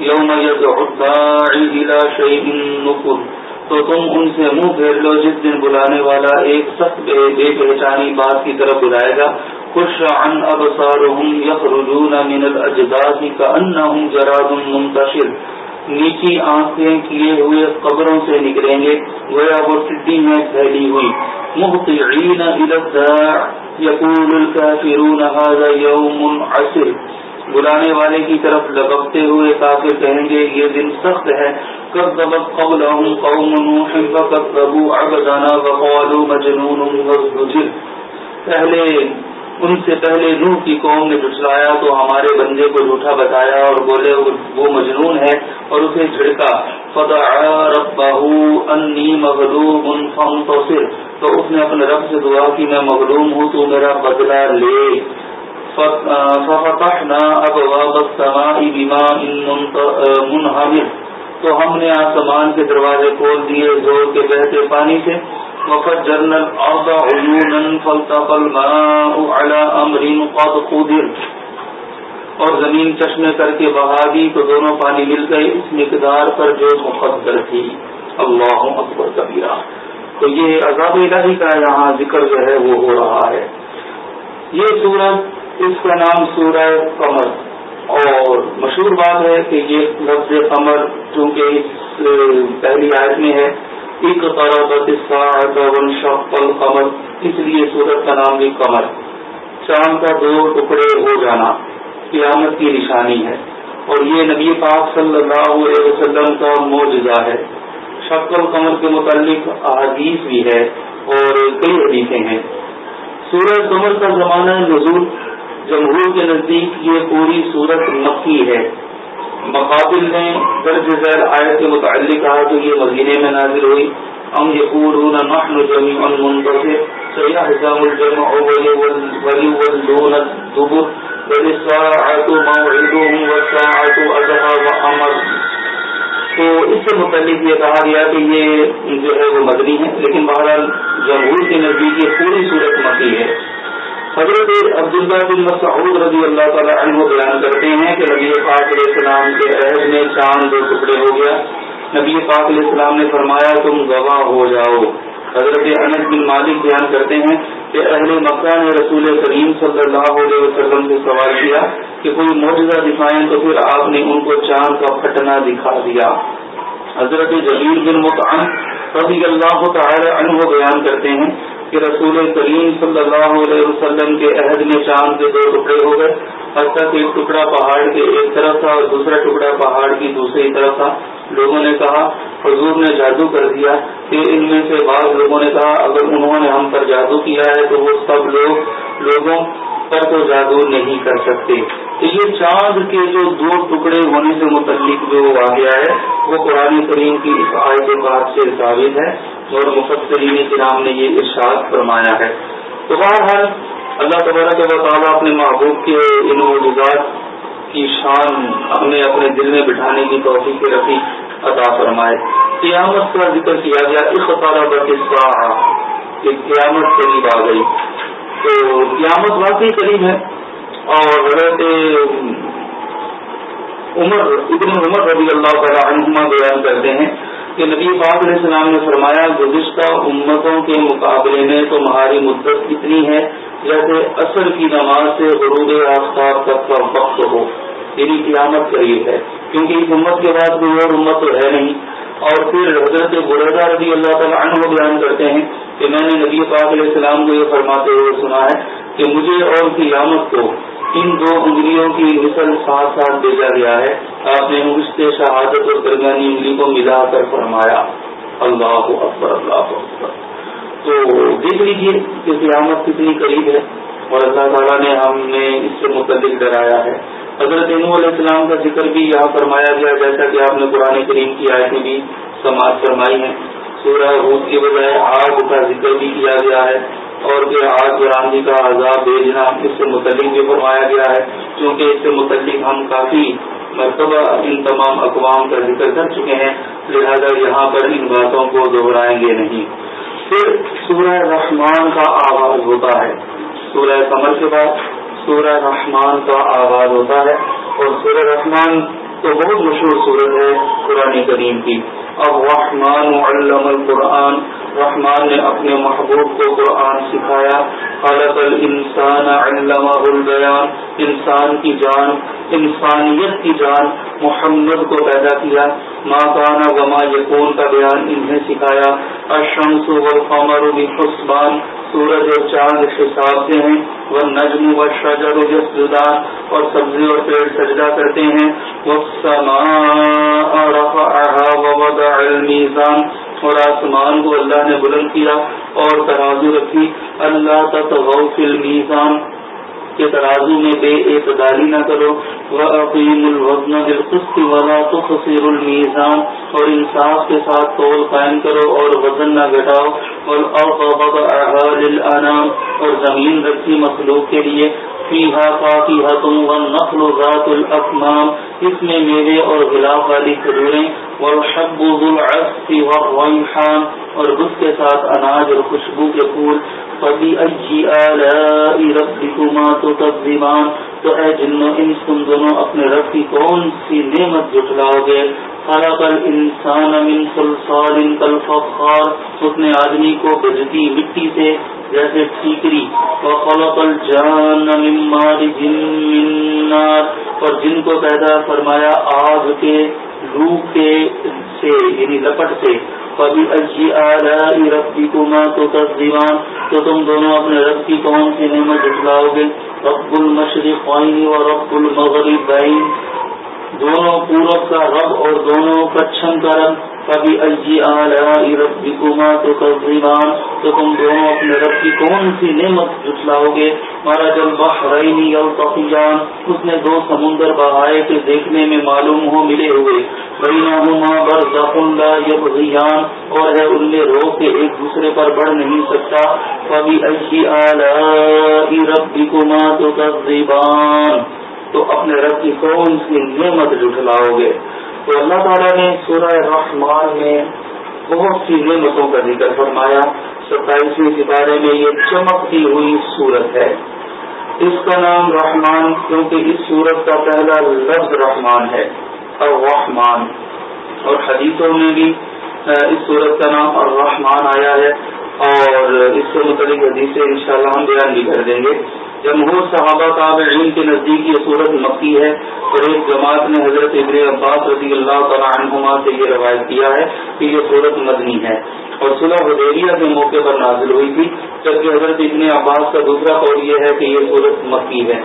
یوم یدعو الداعی الى شیء نکر تو تم ان سے منہ پھیر لو جس دن بلانے والا ایک سخت بے پہچانی بات کی طرف بلائے گا۔ خوش عن ابصارهم يخرجون من الاجداث كانهم جراد منتشر۔ نیچی آنکھیں کیے ہوئے قبروں سے نکلیں گے۔ گویا وہ ٹڈی میں پھیلی ہوئی۔ محتعین یقول الكافرون هذا يوم عسر۔ بلانے والے کی طرف لبکتے ہوئے کافر کہیں گے، یہ دن سخت ہے۔ کب دبت قبل قوم نوح فكذبوا مجنون پہلے، ان سے پہلے نوح کی قوم نے جھٹلایا تو ہمارے بندے کو جھوٹا بتایا اور بولے، وہ مجنون ہے اور اسے جھڑکا۔ فدعا ربه انی مغلوب فانتصر۔ تو اس نے اپنے رب سے دعا کی، میں مغلوم ہوں، تو میرا بدلہ لے۔ ففتحنا ابواب السماء بماء منهمر۔ تو ہم نے آسمان کے دروازے کھول دیے زور کے بہتے پانی سے۔ وقت جرنل اودا عیون الماء على امر قد قدر۔ اور زمین چشمے کر کے بہا دی تو دونوں پانی مل گئے۔ اس مقدار پر جو مقدر تھی۔ اللہ اکبر کبیرہ۔ تو یہ عذاب الہی کا یہاں ذکر جو ہے وہ ہو رہا ہے۔ یہ سورج اس کا نام سورہ قمر اور مشہور بات ہے کہ یہ لفظ قمر چونکہ اس پہلی آیت میں ہے۔ ایک طرح قمر اس لیے سورت کا نام بھی قمر۔ چاند کا دو ٹکڑے ہو جانا قیامت کی نشانی ہے۔ اور یہ نبی پاک صلی اللہ علیہ وسلم کا معجزہ ہے۔ شکل قمر کے متعلق احادیث بھی ہے اور کئی حدیثیں ہیں۔ سورج قمر کا زمانہ نزول جمہور کے نزدیک یہ پوری صورت مکی ہے۔ مقابل نے درج ذیل آیت کے متعلق کہا کہ یہ مدینے میں نازل ہوئی۔ ام یقولون نحن جميع منتصر سيهزم الجمع وليولون الدبر۔ بل الساعة موعدهم والساعة أدهى وأمر تو اس سے متعلق یہ کہا گیا کہ یہ جو ہے وہ مدنی ہے، لیکن بہرحال جمہور کے نزدیک یہ پوری صورت مکی ہے۔ حضرت عبداللہ بن مسعود رضی اللہ تعالیٰ عنہ بیان کرتے ہیں کہ نبی پاک علیہ السلام کے عہد میں چاند دو ٹکڑے ہو گیا۔ نبی پاک علیہ السلام نے فرمایا، تم گواہ ہو جاؤ۔ حضرت انس بن مالک بیان کرتے ہیں کہ اہل مکہ نے رسول کریم صلی اللہ علیہ وسلم سے سوال کیا کہ کوئی معجزہ دکھائیں تو پھر آپ نے ان کو چاند کا پھٹنا دکھا دیا۔ حضرت جبیر بن مطعم رضی اللہ تعالی عنہ بیان کرتے ہیں کہ رسول کریم صلی اللہ علیہ وسلم کے عہد میں چاند کے دو ٹکڑے ہو گئے اب تک ایک ٹکڑا پہاڑ کے ایک طرف تھا اور دوسرا ٹکڑا پہاڑ کی دوسری طرف تھا۔ لوگوں نے کہا، حضور نے جادو کر دیا کہ ان میں سے بعض لوگوں نے کہا، اگر انہوں نے ہم پر جادو کیا ہے تو وہ سب لوگ، لوگوں پر تو جادو نہیں کر سکتے۔ تو یہ چاند کے جو دو ٹکڑے ہونے سے متعلق جو واقعہ ہے، وہ قرآن کریم کی اس آئے کے بعد سے ثابت ہے اور مفسرین کرام نے یہ ارشاد فرمایا ہے۔ تو بہرحال، اللہ تبارک کے تعالیٰ اپنے محبوب کے ان معجزات کی شان ہمیں اپنے دل میں بٹھانے کی توفیق رفیع عطا فرمائے۔ قیامت کا ذکر کیا گیا اس طرح کہ قیامت قریب آ گئی۔ تو قیامت واقعی قریب ہے۔ اور حضرت عمر، ابن عمر رضی اللہ تعالیٰ عنہما بیان کرتے ہیں کہ نبی پاک علیہ السلام نے فرمایا، گزشتہ امتوں کے مقابلے میں تمہاری مدت کتنی ہے جیسے اثر کی نماز سے غروب آفتاب تک کا وقت ہو۔ یعنی قیامت قریب ہے۔ کیونکہ اس امت کے بعد کوئی اور امت تو ہے نہیں۔ اور پھر حضرت بردا رضی اللہ تعالیٰ عنہ بیان کرتے ہیں کہ میں نے نبی پاک علیہ السلام کو یہ فرماتے ہوئے سنا ہے کہ مجھے اور قیامت کو ان دو انگلیوں کی مثل ساتھ ساتھ بھیجا گیا ہے۔ آپ نے مشت شہادت اور درمیانی انگلی کو ملا کر فرمایا۔ اللہ اکبر اللہ اکبر۔ تو دیکھ لیجیے کہ قیامت کتنی قریب ہے اور اللہ تعالیٰ نے ہم نے اس سے متعلق ڈرایا ہے۔ حضرت علیہ السلام کا ذکر بھی یہاں فرمایا گیا، جیسا کہ آپ نے قرآن کریم کی آیتیں بھی سماعت فرمائی ہیں۔ سورہ روز کے بجائے آگ کا ذکر بھی کیا گیا ہے اور پھر آگ آندھی کا عذاب بھیجنا اس سے متعلق بھی فرمایا گیا ہے کیونکہ اس سے متعلق ہم کافی مرتبہ ان تمام اقوام کا ذکر کر چکے ہیں، لہذا یہاں پر ان باتوں کو دہرائیں گے نہیں۔ پھر سورہ رحمان کا آغاز ہوتا ہے۔ سورہ کمر کے بعد سورہ رحمان کا آغاز ہوتا ہے اور سورہ رحمان تو بہت مشہور صورت ہے قرآن کریم کی۔ اب رحمان علم القرآن. رحمان نے اپنے محبوب کو قرآن سکھایا. خلق الانسان علمہ البیان. انسان کی جان، انسانیت کی جان محمد کو پیدا کیا. ماں کانا وما یقون کا بیان انہیں سکھایا. الشمس والقمر بحسبان. سورج اور چاند حساب سے ہیں. وہ نجم و شجر و جسدان اور سبزی اور پیڑ سجدہ کرتے ہیں. وہ المیزان اور آسمان کو اللہ نے بلند کیا اور ترازو رکھی. اللہ کا فی المیزان. کے ترازو میں بے اعتدالی نہ کرو. وَأَقِيمُ الْوَزْنَ بِالْقِسْطِ وَلَا تُخْسِرُ الْمِيزَانَ. اور انصاف کے ساتھ تول قائم کرو اور وزن نہ گھٹاؤ. اور وَالْأَرْضَ وَضَعَهَا لِلْأَنَامِ اور زمین رکھی مخلوق کے لیے. فیہا فاقیہتم والنخل ذات الاکمام اس میں میوے اور غلاف والی کھجوریں والحب ذو العصف والریحان اور اس کے ساتھ اناج اور خوشبو کے پھول فبی فبأي آلائی ربکما تكذبان تو اے جنوں، ان تم دونوں اپنے رب کی کون سی نعمت جھٹلاؤ گے؟ خلق الانسان من صلصال كالفخار، اس نے آدمی کو بجتی مٹی سے جیسے ٹھیکری، وخلق الجان من مارج من نار، اور جن کو پیدا فرمایا آگ کے لو کے سے یعنی لپٹ سے۔ کبھی اجی آئی ربی کما تو تو تم دونوں اپنے رب کی کون سی نعمت جٹلاؤ گے۔ رب المشرق اور رب المغرب بین دونوں پورب کا رب اور دونوں پچھم کا رب کبھی اجی ربکما تکذبان تو تم دونوں اپنے رب کی کون سی نعمت جٹلاؤ گے مارا جب بحرین یلتقیان، اس نے دو سمندر بہائے کے دیکھنے میں معلوم ہو ملے ہوئے۔ بینہما برزخ لا یبغیان، اور ہے ان میں رو کے ایک دوسرے پر بڑھ نہیں سکتا۔ کبھی اجی ربکما تکذبان تو تو اپنے رب کی کون سی نعمت جٹلاؤ گے۔ تو اللہ تعالیٰ نے سورہ رحمان میں بہت سی نعمتوں کا ذکر فرمایا۔ ستائیسویں ستارے میں یہ چمکتی ہوئی صورت ہے۔ اس کا نام رحمان، کیونکہ اس صورت کا پہلا لفظ رحمان ہے الرحمان اور حدیثوں میں بھی اس صورت کا نام الرحمان آیا ہے۔ اور اس سے متعلق حدیثیں انشاءاللہ ہم بیان بھی کر دیں گے۔ جمہور صحابہ تابعین کے نزدیک یہ صورت مکی ہے اور ایک جماعت نے حضرت ابن عباس رضی اللہ تعالیٰ عنہما سے یہ روایت کیا ہے کہ یہ صورت مدنی ہے اور صلح حدیبیہ کے موقع پر نازل ہوئی تھی، جبکہ حضرت ابن عباس کا دوسرا قول یہ ہے کہ یہ صورت مکی ہے۔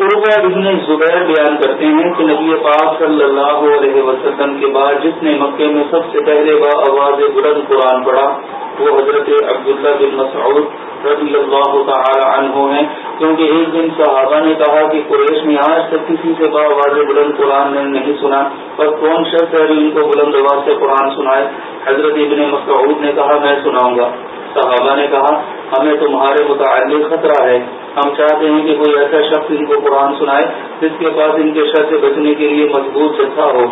عربا ابن زبیر بیان کرتے ہیں کہ نبی پاک صلی اللہ علیہ وسلم کے بعد جس نے مکے میں سب سے پہلے با آواز بلند قرآن پڑھا، وہ حضرت عبداللہ بن مسعود رضی اللہ تعالی عنہ ہیں۔ کیونکہ ایک دن صحابہ نے کہا کہ قریش نے آج تک کسی سے باواز بلند قرآن نے نہیں سنا پر کون شخص ہے ان کو بلند آواز سے قرآن سنائے؟ حضرت ابن مسعود نے کہا، میں سناؤں گا۔ صحابہ نے کہا، ہمیں تمہارے متعلق خطرہ ہے۔ ہم چاہتے ہیں کہ کوئی ایسا شخص ان کو قرآن سنائے جس کے پاس ان کے شر سے بچنے کے لیے مضبوط جتھا ہو۔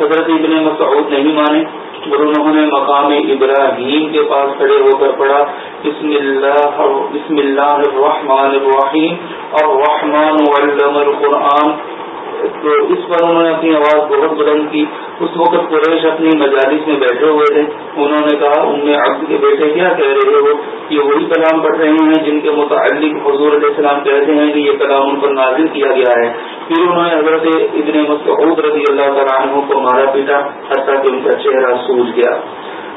حضرت ابن مسعود نہیں مانے اور انہوں نے مقام ابراہیم کے پاس کھڑے ہو کر پڑھا، بسم اللہ بسم اللہ الرحمن الرحیم اور رحمان علم القرآن تو اس پر انہوں نے اپنی آواز بہت بلند کی۔ اس وقت قریش اپنی مجالس میں بیٹھے ہوئے تھے۔ انہوں نے کہا ان میں عبد کے بیٹے کیا کہہ رہے ہو؟ یہ وہی کلام پڑھ رہے ہیں جن کے متعلق حضور علیہ السلام کہتے ہیں کہ یہ کلام ان پر نازل کیا گیا ہے۔ پھر انہوں نے حضرت ابن مسعود رضی اللہ تعالیٰ عنہ کو مارا پیٹا، حتیٰ کہ ان کا چہرہ سوج گیا۔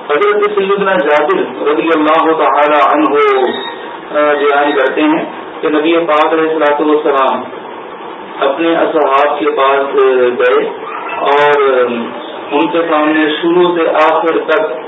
حضرت سیدنا جابر رضی اللہ تعالی عنہ جی بیان کرتے ہیں کہ نبی پاک علیہ السلاۃ والسلام اپنے اصحاب کے پاس گئے اور ان کے سامنے شروع سے آخر تک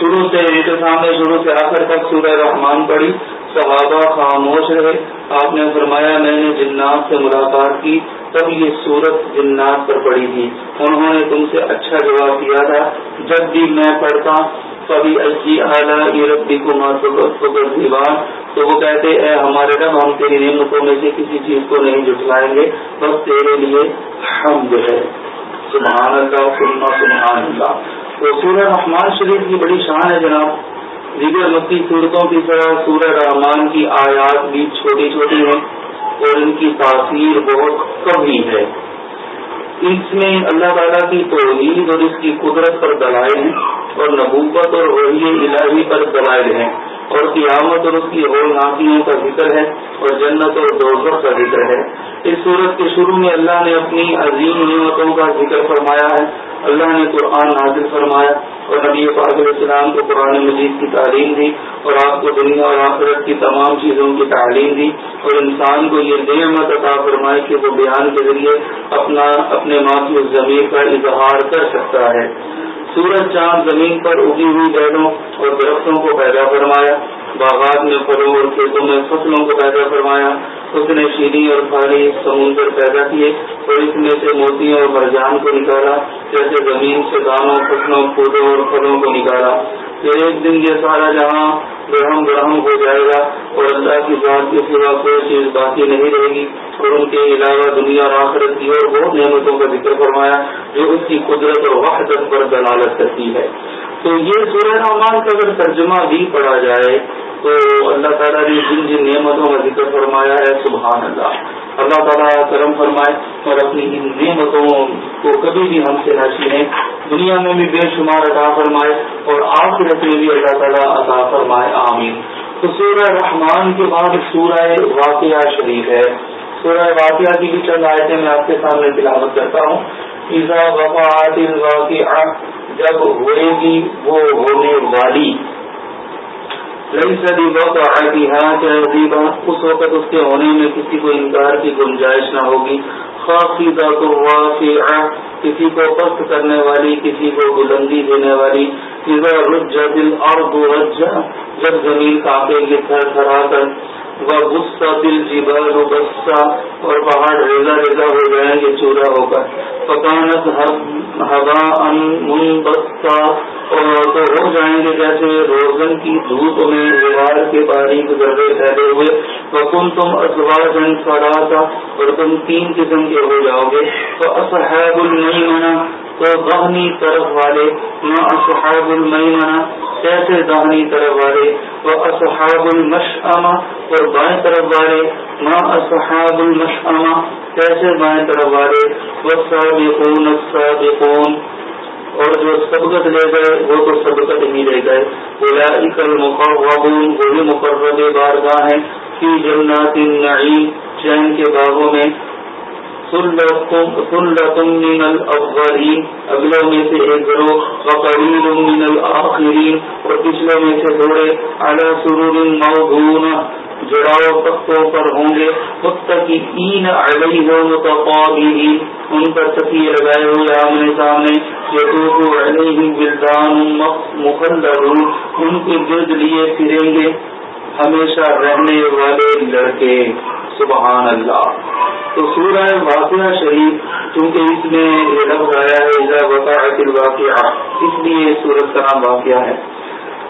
شروع سے، ان کے سامنے شروع سے آخر تک سورہ رحمان پڑی صحابہ خاموش رہے۔ آپ نے فرمایا، میں نے جنات سے ملاقات کی۔ تب یہ صورت جنات پر پڑی تھی۔ انہوں نے تم سے اچھا جواب دیا تھا۔ جب بھی میں پڑھتا کبھی اچھی اعلیٰ ربی کو دیوان۔ تو وہ کہتے اے ہمارے رب، ہم تیری نعمتوں میں سے کسی چیز کو نہیں جٹلائیں گے، بس تیرے لیے حمد ہے سبحان اللہ سننا سبحان اللہ. تو سورہ رحمان شریف کی بڑی شان ہے جناب۔ دیگر مکی صورتوں کی طرح سورہ رحمان کی آیات بھی چھوٹی چھوٹی ہیں اور ان کی تاثیر بہت کم ہی ہے۔ اس میں اللہ تعالیٰ کی توحید اور اس کی قدرت پر دلائل ہیں اور نبوت اور وحی الہی پر دلائل ہیں۔ اور قیامت اور اس کی اور نافیوں کا ذکر ہے اور جنت اور دوزر کا ذکر ہے۔ اس صورت کے شروع میں اللہ نے اپنی عظیم نعمتوں کا ذکر فرمایا ہے۔ اللہ نے قرآن نازل فرمایا اور نبی پاک علیہ السلام کو قرآن مجید کی تعلیم دی اور آپ کو دنیا اور آخرت کی تمام چیزوں کی تعلیم دی اور انسان کو یہ نعمت عطا فرمائے کہ وہ بیان کے ذریعے اپنا، اپنے معافی زمین کا اظہار کر سکتا ہے۔ سورج چاند زمین پر اگی ہوئی بیلوں اور درختوں کو پیدا فرمایا، باغات میں پھلوں اور کھیتوں میں فصلوں کو پیدا فرمایا، اس نے شیری اور پھاڑی سمندر پیدا کیے اور اس میں سے موتیوں اور مرجان کو نکالا، جیسے زمین سے دانوں، فصلوں پودوں اور پھلوں کو نکالا۔ پھر ایک دن یہ سارا جہاں برہم برہم ہو جائے گا اور اللہ کی ذات کے سوا کوئی چیز باقی نہیں رہے گی۔ اور ان کے علاوہ دنیا اور آخرت کی اور بہت نعمتوں کا ذکر فرمایا جو اس کی قدرت اور وحدت پر دلالت کرتی ہے۔ تو یہ سورہ رحمان کا اگر ترجمہ بھی پڑھا جائے تو اللہ تعالیٰ نے جن جن نعمتوں کا ذکر فرمایا ہے، سبحان اللہ۔ اللہ تعالیٰ کرم فرمائے اور اپنی ان نعمتوں کو کبھی بھی ہم سے نہ چھینے دنیا میں بھی بے شمار عطا فرمائے اور آخرت میں بھی اللہ تعالیٰ عطا فرمائے، آمین۔ تو سورہ رحمان کے بعد سورہ واقعہ شریف ہے۔ سورہ واقعہ کی بھی چند آیتیں میں آپ کے سامنے تلاوت کرتا ہوں۔ ایزا وفات واقعہ جب ہوئے گی وہ ہونے والی۔ لئی سدی وقت آئے گی ہاں اس وقت اس کے ہونے میں کسی کو انکار کی گنجائش نہ ہوگی۔ کسی کو پست کرنے والی، کسی کو بلندی دینے والی رجا دل اور رجا جب زمین کاپے گی تھر تھرا کر وہ غصہ دل جبال و بسا اور پہاڑ ریزا ریزا ہو جائیں گے، چورا ہو کر۔ پکانت ہوا ان بستا اور تو ہو جائیں گے، جیسے روزن کی دھوپ میں بہار کے باریک گردے پھیلے ہوئے۔ وکم تم ازواج فرا تھا اور تم تین قسم کے ہو جاؤ گے۔ تو اصحاب نہیں منا تو دہنی طرف والے۔ نہ اصحاب المئی منا کیسے دہنی طرف والے۔ وہ اصحاب المشما اور بائیں طرف والے۔ نہ اصحاب المشما کیسے بائیں طرف والے۔ وہ سابقون السابقون۔ اور جو سبقت لے گئے، وہ تو سبقت ہی لے گئے۔ اولئک المقربون وہی مقرب بارگاہ ہیں۔ فی جنات النعیم، چین کے باغوں میں۔ من الاولین اگلوں میں سے ایک گروہ وقلیل من الاخرین اور پچھلوں میں سے تھوڑے اعلی سرور موضون جڑاؤ تختوں پر ہوں گے. متقین علیہ متقابلین. ان پر تکیے لگائے ہوئے آمنے سامنے یتوب علیہ بلدان مخلدون. ان کے گرد لیے پھریں گے. ہمیشہ رہنے والے لڑکے، سبحان اللہ۔ تو سورہ واقعہ شریف، چونکہ اس میں یہ لفظ آیا ہے واقعہ اس لیے سورت کا نام واقعہ ہے۔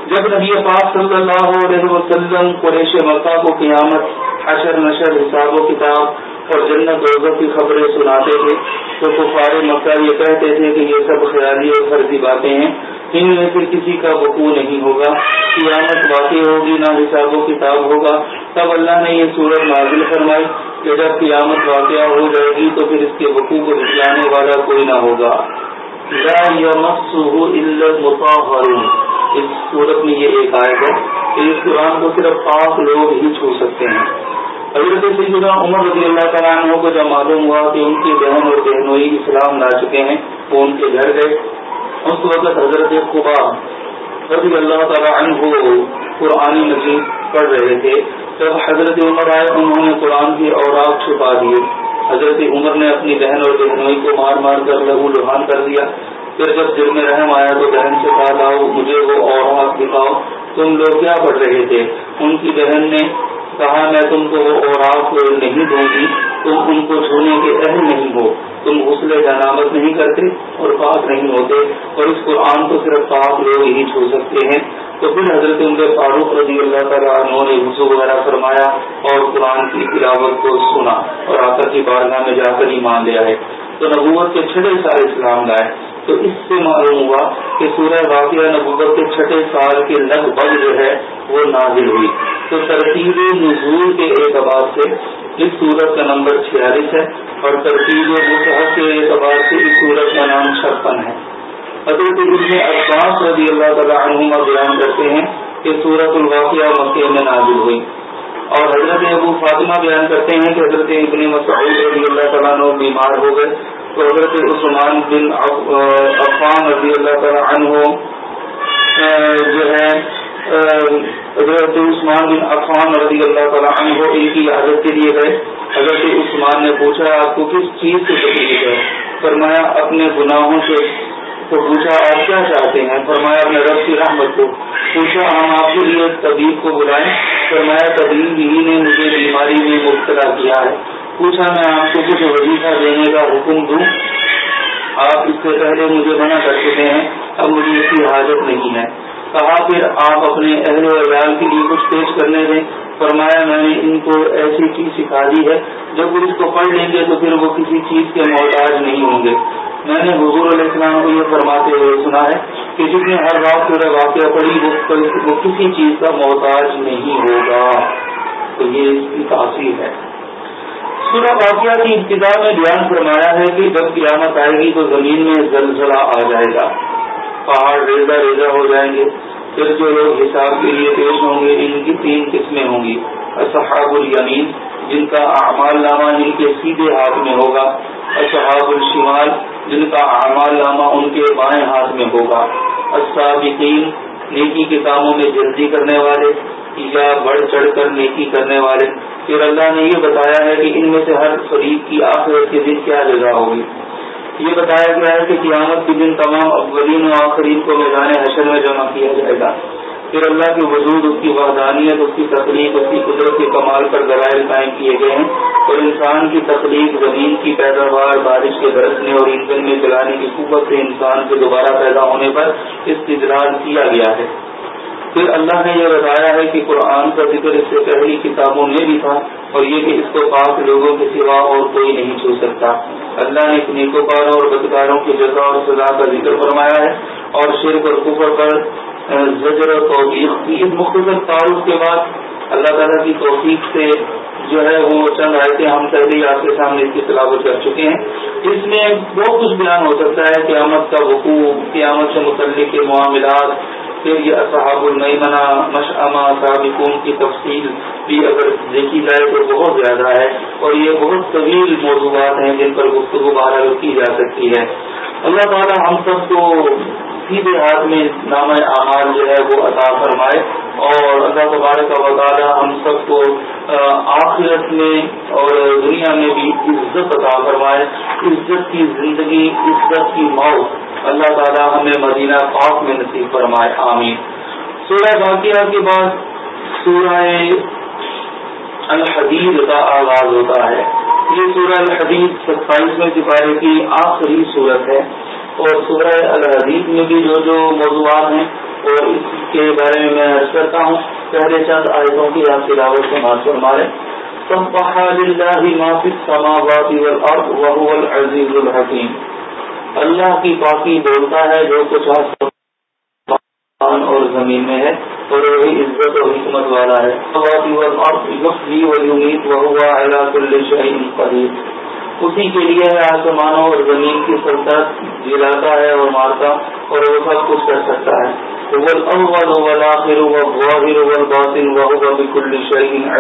جب نبی پاک صلی اللہ علیہ وسلم قریش مکہ کو قیامت حشر نشر حساب و کتاب اور جنت روزہ کی خبریں سناتے تھے، تو کفار مکہ یہ کہتے تھے کہ یہ سب خیالی اور فرضی باتیں ہیں۔ ان میں سے کسی کا وقوع نہیں ہوگا۔ قیامت واقع ہوگی، نہ حساب و کتاب ہوگا۔ تب اللہ نے یہ صورت نازل فرمائی کہ جب قیامت واقعہ ہو جائے گی تو پھر اس کے وقوع کو دکھلانے والا کوئی نہ ہوگا۔ اس صورت میں یہ ایک آئے گا کہ اس قرآن کو صرف پاک لوگ ہی چھو سکتے ہیں۔ حضرت سیدنا عمر رضی اللہ تعالیٰ عنہ کو جب معلوم ہوا کہ ان کی بہن اور بہنوئی اسلام لا چکے ہیں، وہ ان کے گھر گئے۔ اس وقت حضرت قبا رضی اللہ تعالیٰ عنہ قرآن مجید پڑھ رہے تھے۔ جب حضرت عمر آئے، انہوں نے قرآن کی اوراق چھپا دیے حضرت عمر نے اپنی بہن اور بہنوئی کو مار مار کر لہو لہان کر دیا۔ پھر جب دل میں رحم آیا تو بہن سے کہا، لاؤ، مجھے وہ اور ہاتھ دکھاؤ۔ تم لوگ کیا پڑھ رہے تھے؟ ان کی بہن نے کہا، میں تم کو وہ اور نہیں دوں گی۔ تم ان کو چھونے کے اہل نہیں ہو۔ تم غسل جنابت نہیں کرتے اور پاک نہیں ہوتے اور اس قرآن کو صرف پاک لوگ ہی چھو سکتے ہیں۔ تو پھر حضرت عمر فاروق رضی اللہ تعالیٰ عنہ نے وضو وغیرہ فرمایا اور قرآن کی تلاوت کو سنا اور آکر کی بارگاہ میں جا کر ہی مان لیا ہے تو نبوت کے چھٹے سارے اسلام لائے۔ تو اس سے معلوم ہوا کہ سورہ واقعہ نبوت کے چھٹے سال کے لگ بھگ جو ہے وہ نازل ہوئی۔ تو ترتیب نزول کے اعتبار سے اس سورت کا نمبر چھیالیس ہے اور ترتیب مصحف کے اعتبار سے اس سورت کا نام چھپن ہے۔ حضرت ابن عباس رضی اللہ تعالیٰ عنہما بیان کرتے ہیں کہ سورت الواقعہ مکے میں نازل ہوئی۔ اور حضرت ابو فاطمہ بیان کرتے ہیں کہ حضرت ابن مسعود رضی اللہ تعالیٰ بیمار ہو گئے۔ تو حضرت عثمان بن عفان رضی اللہ تعالیٰ عنہ جو ہے حضرت عثمان بن عفان رضی اللہ تعالیٰ عنہ ان کی عادت کے لیے گئے حضرت عثمان نے پوچھا، آپ کو کس چیز سے تکلیف ہے؟ فرمایا، اپنے گناہوں سے۔ تو پوچھا، آپ کیا چاہتے ہیں؟ فرمایا، اپنے رب کی رحمت کو۔ پوچھا، ہم آپ کے لیے طبیب کو بلائیں؟ فرمایا، طبیب ہی نے مجھے بیماری میں مبتلا کیا ہے۔ پوچھا میں آپ کو کچھ وظیفہ دینے کا حکم دوں۔ آپ اس سے پہلے مجھے منع کر چکے ہیں۔ اب مجھے اس کی حاجت نہیں ہے۔ کہا پھر آپ اپنے اہل و عیال کے لیے کچھ پیش کرنے دیں۔ فرمایا میں نے ان کو ایسی چیز سکھا دی ہے۔ جب وہ اس کو پڑھ لیں گے تو پھر وہ کسی چیز کے محتاج نہیں ہوں گے۔ میں نے حضور علیہ السلام کو یہ فرماتے ہوئے سنا ہے کہ جس نے ہر بات پورا واقعہ پڑھی وہ کسی چیز کا محتاج نہیں ہوگا۔ تو یہ اس کی تاثیر ہے۔ سورہ واقعہ کی ابتدا میں بیان فرمایا ہے کہ جب قیامت آئے گی تو زمین میں زلزلہ آ جائے گا۔ پہاڑ ریزا ریزا ہو جائیں گے۔ پھر جو لوگ حساب کے لیے پیش ہوں گے، ان کی تین قسمیں ہوں گی۔ اصحاب الیمین، جن کا اعمال نامہ جن کے سیدھے ہاتھ میں ہوگا۔ اصحاب الشمال، جن کا اعمال نامہ ان کے بائیں ہاتھ میں ہوگا۔ السابقین نیکی کے کاموں میں جلدی کرنے والے، یا بڑھ چڑھ کر نیکی کرنے والے۔ پھر اللہ نے یہ بتایا ہے کہ ان میں سے ہر فریق کی آخرت کے دن کیا جگہ ہوگی۔ یہ بتایا گیا ہے کہ قیامت کے دن تمام اولین و آخرین کو میدان حشر میں جمع کیا جائے گا۔ پھر اللہ کے وجود، اس کی وحدانیت، اس کی تخلیق، اس کی قدرت کے کمال پر ذرائع قائم کیے گئے ہیں۔ اور انسان کی تخلیق زمین کی پیداوار، بارش کے برسنے اور ایندھن میں چلانے کی قوت سے انسان کے دوبارہ پیدا ہونے پر استدراج کیا گیا ہے۔ پھر اللہ نے یہ بتایا ہے کہ قرآن کا ذکر اس سے پہلی کتابوں میں بھی تھا اور یہ کہ اس کو پاک لوگوں کے سوا اور کوئی نہیں چھو سکتا۔ اللہ نے نیکوکاروں اور بدکاروں کی جگہ اور سزا کا ذکر فرمایا ہے اور شرک اور کفر پر زجر و توفیق۔ اس مختصر تعارف کے بعد اللہ تعالیٰ کی توفیق سے جو ہے وہ چند آئے ہم پہلے آپ کے سامنے اس کی تلاوت کر چکے ہیں۔ اس میں بہت کچھ بیان ہو سکتا ہے، قیامت کا وقوع، قیامت سے متعلق کے معاملات، پھر یہ اصحاب المیمنا مشعمہ سابقون کی تفصیل بھی اگر دیکھی جائے تو بہت زیادہ ہے۔ اور یہ بہت طویل موضوعات ہیں جن پر گفتگو بارہ کی جا سکتی ہے۔ اللہ تعالیٰ ہم سب کو سیدھے ہاتھ میں نام اعمال جو ہے وہ عطا فرمائے اور اللہ تبارک کا وطالعہ ہم سب کو آخرت میں اور دنیا میں بھی عزت عطا فرمائے، عزت کی زندگی، عزت کی موت اللہ تعالیٰ ہمیں مدینہ پاک میں نصیب فرمائے، آمین۔ سورہ واقعہ کے بعد سورہ الحدید کا آغاز ہوتا ہے۔ یہ سورہ الحدید ستائیسویں سپارے کی آخری صورت ہے۔ اور سورہ الحدیث میں بھی جو جو موضوعات ہیں اور اس کے بارے میں میں عرض کرتا ہوں، پہلے چند آیتوں کی آپ تلاوت سے مار فرمائے العزیز الحکیم۔ اللہ کی پاکی بولتا ہے جو کچھ آسمان اور زمین میں ہے اور وہی عزت و حکمت والا ہے۔ قدیر۔ اسی کے لیے ہے آسمانوں اور زمین کی سلطنت جلاتا ہے اور مارتا اور وہ سب کچھ کر سکتا ہے۔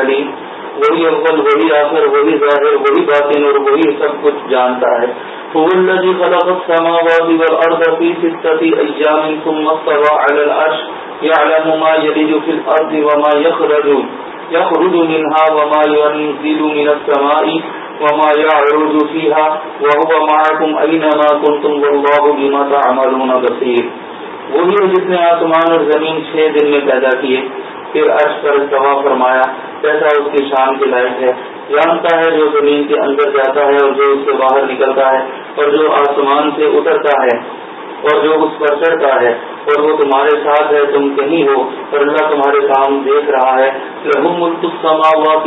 علیم۔ وہی اول، وہی آخر، وہی ظاہر، وہی باطن اور وہی سب کچھ جانتا ہے۔ خلق السماوات والارض في ستة ايام ثم استوى على العرش۔ يعلم ما يلج في الارض وما يخرج يخرج منها وما ينزل من السماء۔ وما يعرض فيها وهو معكم اينما كنتم والله بما تعملون بصير۔ وہی ہے جس نے آسمان اور زمین چھ دن میں پیدا کیے۔ پھر عرش پر استوا فرمایا کیسا اس کی شان کے لائق ہے۔ جانتا ہے جو زمین کے اندر جاتا ہے اور جو اس سے باہر نکلتا ہے اور جو آسمان سے اترتا ہے اور جو اس پر چڑھتا ہے۔ اور وہ تمہارے ساتھ ہے، تم کہیں ہو۔ اور اللہ تمہارے کام دیکھ رہا ہے۔ لہم ملک سما ہوا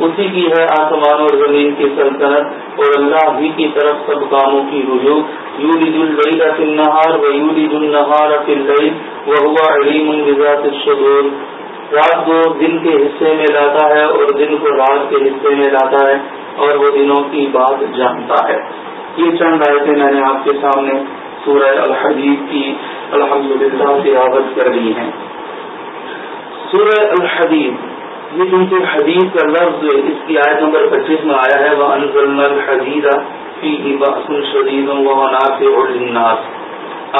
اسی کی ہے آسمان اور زمین کی سلطنت، اور اللہ ہی کی طرف سب کاموں کی رجوع۔ یو لی النہار و یو النہار فی اللیل وہ علیم الزاط الشدور۔ رات کو دن کے حصے میں لاتا ہے اور دن کو رات کے حصے میں لاتا ہے، اور وہ دنوں کی بات جانتا ہے۔ یہ چند آیتیں میں نے آپ کے سامنے سورہ الحدیب کی الحمد للہ تلاوت کر لی ہیں۔ سورہ الحدیب یہ کیونکہ حدیث کا لفظ اس کی آیت نمبر پچیس میں آیا ہے وہ انضل الحدید فی شدید و منافع الناس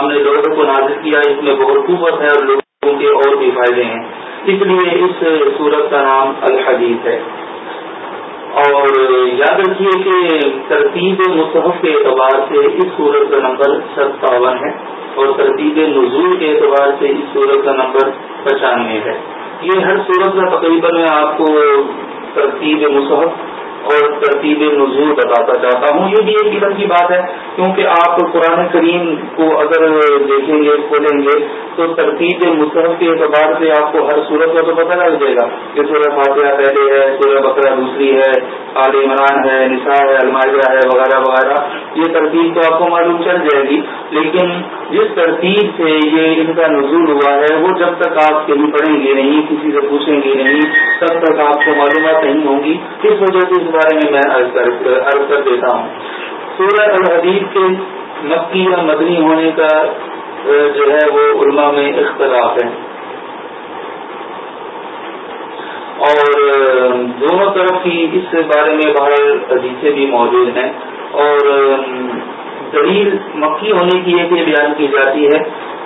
ہم نے لوگوں کو نازل کیا، اس میں بہت قوت ہے اور لوگوں کے اور بھی فائدے ہیں۔ اس لیے اس صورت کا نام الحدیث ہے۔ اور یاد رکھیے کہ ترتیب مصحف کے اعتبار سے اس صورت کا نمبر ستاون ہے اور ترتیب نزول کے اعتبار سے اس صورت کا نمبر پچانوے ہے۔ یہ ہر صورت کا تقریباً میں آپ کو ترتیب مصحف اور ترتیب نزول بتاتا چاہتا ہوں۔ یہ بھی ایک قسم کی بات ہے، کیونکہ آپ قرآن کریم کو اگر دیکھیں گے، کھولیں گے، تو ترتیب مصحف کے اعتبار سے آپ کو ہر صورت کا تو پتہ لگ جائے گا کہ سورہ فاتحہ پہلے ہے، سورہ بکرا دوسری ہے عال عمران ہے نثار ہے المائرہ ہے، وغیرہ وغیرہ۔ یہ ترتیب تو آپ کو معلوم چل جائے گی۔ لیکن جس ترتیب سے یہ ان کا نزول ہوا ہے، وہ جب تک آپ کہیں پڑھیں گے نہیں، کسی سے پوچھیں گے نہیں، تب تک آپ کو معلومات نہیں ہوں گی۔ اس وجہ سے اس بارے میں میں عرض کر دیتا ہوں۔ سورہ الحدیب کے مکی یا مدنی ہونے کا جو ہے وہ علماء میں اختلاف ہے۔ اور دونوں طرف کی اس بارے میں باہر حدیثیں بھی موجود ہیں۔ اور دلیل مکی ہونے کی یہ بیان کی جاتی ہے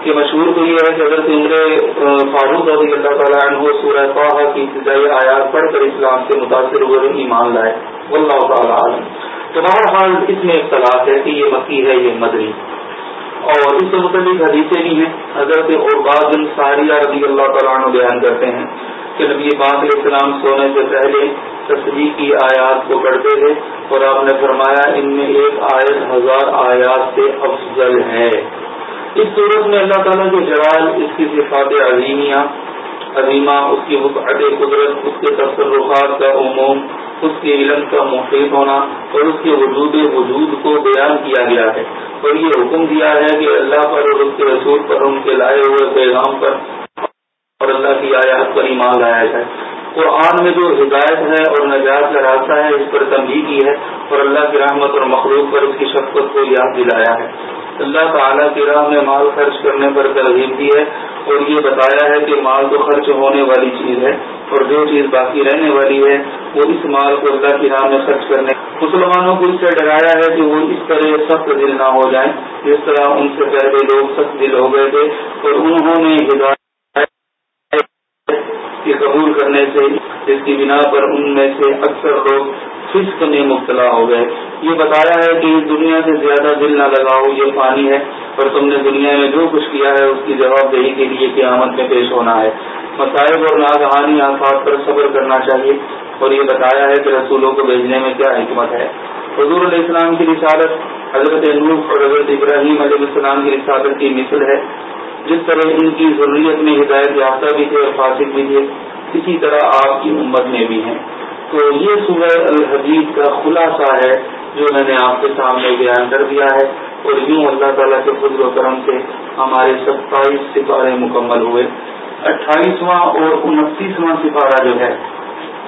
کہ مشہور تو یہ ہے کہ حضرت عمر فاروق رضی اللہ تعالیٰ عنہ سورہ فاحہ کی ابتدائی آیات پڑھ کر اسلام سے متاثر ہوئے ایمان لائے۔ واللہ تعالیٰ عالم۔ تو بہرحال اس میں اختلاف ہے کہ یہ مکی ہے، یہ مدنی۔ اور اس سے متعلق حدیثیں بھی ہیں۔ حضرت عرباد بن ساریہ رضی اللہ تعالیٰ عنہ بیان کرتے ہیں۔ کہ نبی پاک علیہ السلام سونے سے پہلے تصویر کی آیات کو پڑھتے تھے اور آپ نے فرمایا ان میں ایک آیت ہزار آیات سے افضل ہے۔ اس صورت میں اللہ تعالیٰ کے جلال، اس کی صفات عظیمیہ، عظیمہ، اس کی وسعت قدرت، اس کے تصرفات کا عموم، اس کے علم کا محیط ہونا اور اس کے وجود وجود کو بیان کیا گیا ہے۔ اور یہ حکم دیا ہے کہ اللہ پر اور اس کے رسول پر، ان کے لائے ہوئے پیغام پر اور اللہ کی آیات پر ایمان لایا جائے۔ قرآن میں جو ہدایت ہے اور نجات کا راستہ ہے، اس پر تنبیہ کی ہے اور اللہ کی رحمت اور مخلوق پر اس کی شفقت کو یاد دلایا ہے۔ اللہ تعالیٰ کی راہ میں مال خرچ کرنے پر ترغیب دی ہے اور یہ بتایا ہے کہ مال تو خرچ ہونے والی چیز ہے اور جو چیز باقی رہنے والی ہے، وہ اس مال کو اللہ کی راہ میں خرچ کرنے۔ مسلمانوں کو اس سے ڈرایا ہے کہ وہ اس طرح سخت دل نہ ہو جائیں، جس طرح ان سے پہلے لوگ سخت دل ہو گئے تھے اور انہوں نے ہدایت قبول کرنے سے جس کی بنا پر ان میں سے اکثر لوگ فسق میں مبتلا ہو گئے۔ یہ بتایا ہے کہ دنیا سے زیادہ دل نہ لگاؤ، یہ پانی ہے۔ اور تم نے دنیا میں جو کچھ کیا ہے، اس کی جواب دہی کے لیے قیامت میں پیش ہونا ہے۔ مسائب اور ناگہانی آفات پر صبر کرنا چاہیے۔ اور یہ بتایا ہے کہ رسولوں کو بھیجنے میں کیا حکمت ہے۔ حضور علیہ السلام کی رسالت حضرت نوح اور حضرت ابراہیم علیہ السلام کی رسالت کی مثل ہے۔ جس طرح ان کی ضروریت میں ہدایت یافتہ بھی تھے اور فاسق بھی تھے، اسی طرح آپ کی امت میں بھی ہیں۔ تو یہ سورہ الحدید کا خلاصہ ہے جو میں نے آپ کے سامنے بیان کر دیا ہے۔ اور یوں اللہ تعالیٰ کے فضل و کرم سے ہمارے ستائیس سپارے مکمل ہوئے۔ اٹھائیسواں اور انتیسواں سپارہ جو ہے،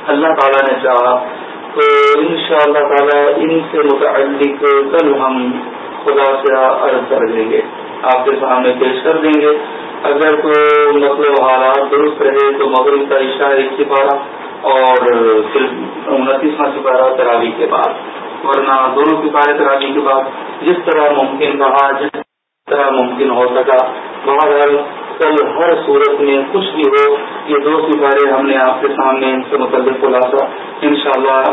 اللہ تعالیٰ نے چاہا۔ تو ان شاء اللہ تعالیٰ ان سے متعلق کل ہم خدا سے عرض کر دیں گے۔ آپ کے سامنے پیش کر دیں گے۔ اگر تو مطلب حالات درست رہے تو مغرب کا عشاء ایک سپارہ اور پھر انتیسواں سپارہ تراوی کے بعد۔ ورنہ دونوں سپارے تراوی کے بعد جس طرح ممکن رہا، جس طرح ممکن ہو سکا۔ بہرحال کل ہر صورت میں کچھ بھی ہو، یہ دو سپارے ہم نے آپ کے سامنے ان سے متعلق خلاصہ ان شاء اللہ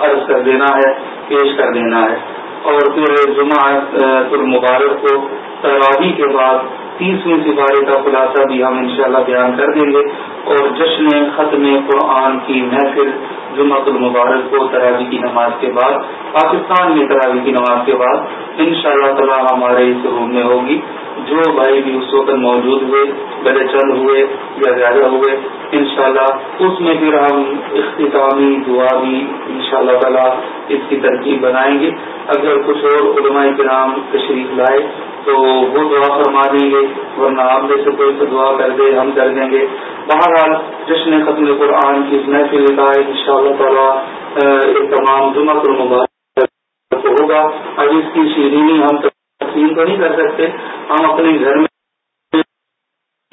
عرض کر دینا ہے، پیش کر دینا ہے۔ اور پھر جمعہ مبارک کو تراوی کے بعد تیسویں سپارے کا خلاصہ بھی ہم انشاءاللہ بیان کر دیں گے اور جشن ختم قرآن کی محفل جمعہ المبارک کو تراوی کی نماز کے بعد، پاکستان میں تراوی کی نماز کے بعد ان شاء اللہ تعالیٰ ہمارے اس روم میں ہوگی۔ جو بھائی بھی اس وقت موجود ہوئے، بڑے چند ہوئے یا زیادہ ہوئے، انشاءاللہ اس میں پھر ہم اختتامی دعا بھی ان شاء اللہ تعالیٰ اس کی ترکیب بنائیں گے۔ اگر کچھ اور علماء کرام تشریف لائے تو وہ دعا فرما دیں گے ورنہ آپ میں سے کوئی دعا کر دے، ہم کر دیں گے۔ بہرحال جشن ختم قرآن کی محفل کا ان شاء اللہ تعالیٰ تمام جمع المبارک ہوگا۔ اب اس کی شیرینی ہم تقسیم تو نہیں کر سکتے، ہم اپنے گھر میں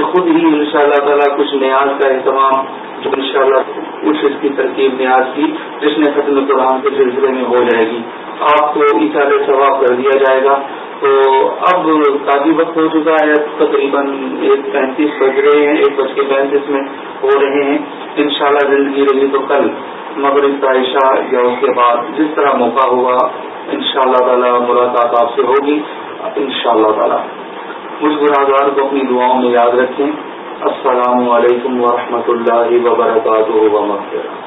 خود ہی ان شاء اللہ تعالیٰ کچھ نیاز کا اہتمام جو ان شاء اللہ کچھ اس کی ترکیب نیاز کی جس نے ختم قرآن کے سلسلے میں ہو جائے گی۔ آپ کو اشارے ثواب کر دیا جائے گا۔ تو اب کافی وقت ہو چکا ہے، تقریباً ایک پینتیس بج رہے ہیں، ایک بج کے پینتیس میں ہو رہے ہیں۔ انشاءاللہ زندگی رہی تو کل مغرب کا عشاء یا اس کے بعد جس طرح موقع ہوا ان شاء اللہ تعالیٰ ملاقات آپ سے ہوگی۔ ان شاء اللہ تعالیٰ۔ مجھ برادار کو اپنی دعاؤں میں یاد رکھیں۔ السلام علیکم ورحمۃ اللہ وبرکاتہ وبرکاتہ۔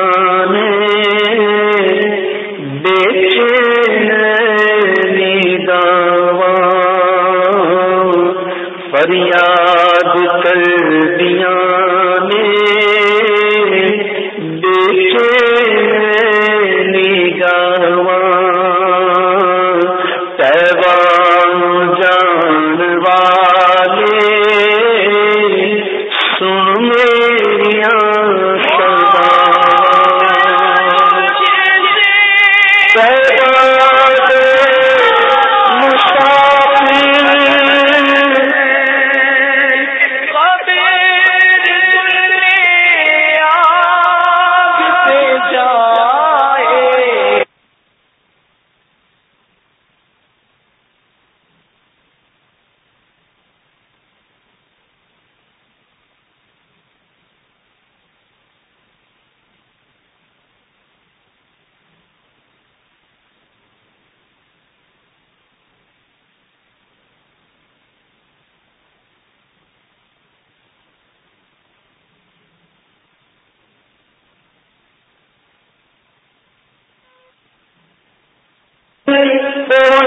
دعا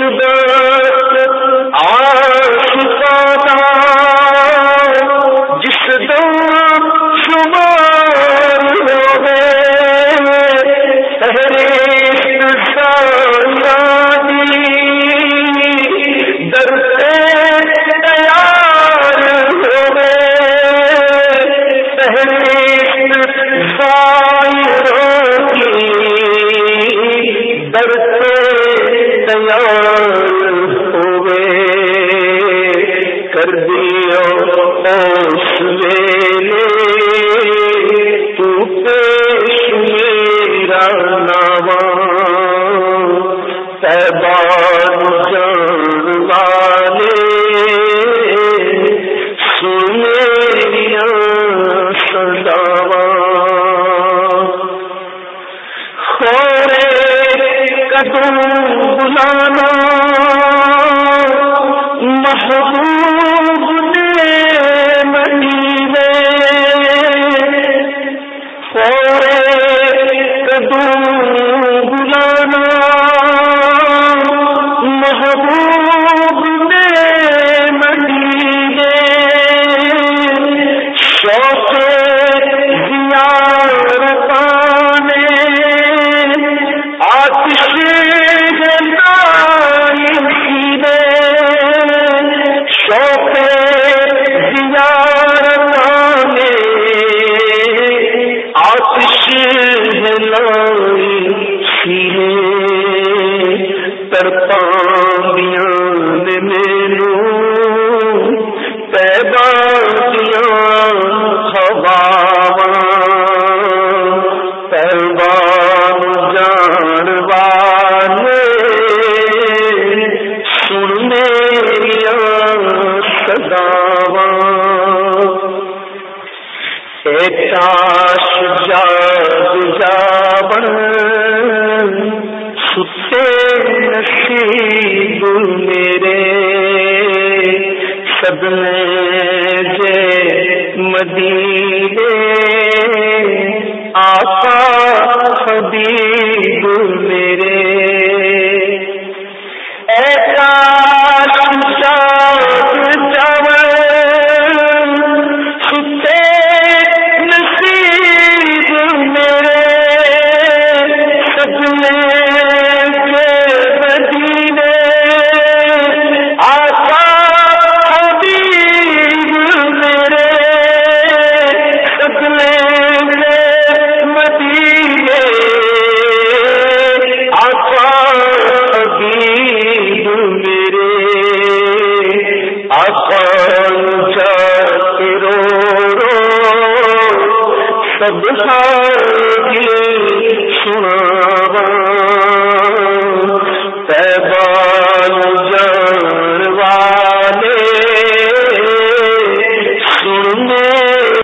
خدا سنا